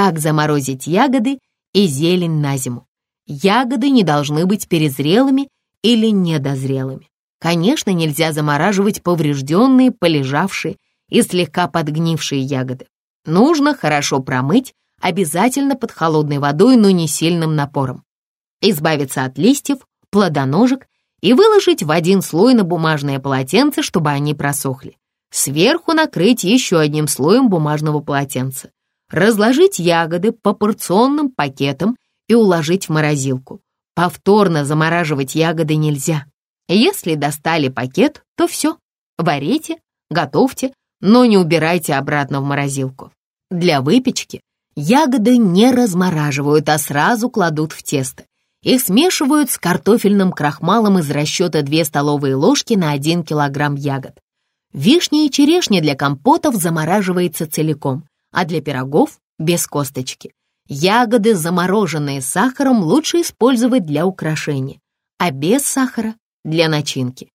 Как заморозить ягоды и зелень на зиму? Ягоды не должны быть перезрелыми или недозрелыми. Конечно, нельзя замораживать поврежденные, полежавшие и слегка подгнившие ягоды. Нужно хорошо промыть, обязательно под холодной водой, но не сильным напором. Избавиться от листьев, плодоножек и выложить в один слой на бумажное полотенце, чтобы они просохли. Сверху накрыть еще одним слоем бумажного полотенца. Разложить ягоды по порционным пакетам и уложить в морозилку. Повторно замораживать ягоды нельзя. Если достали пакет, то все. Варите, готовьте, но не убирайте обратно в морозилку. Для выпечки ягоды не размораживают, а сразу кладут в тесто. Их смешивают с картофельным крахмалом из расчета 2 столовые ложки на 1 килограмм ягод. Вишня и черешня для компотов замораживается целиком, а для пирогов — без косточки. Ягоды, замороженные сахаром, лучше использовать для украшения, а без сахара — для начинки.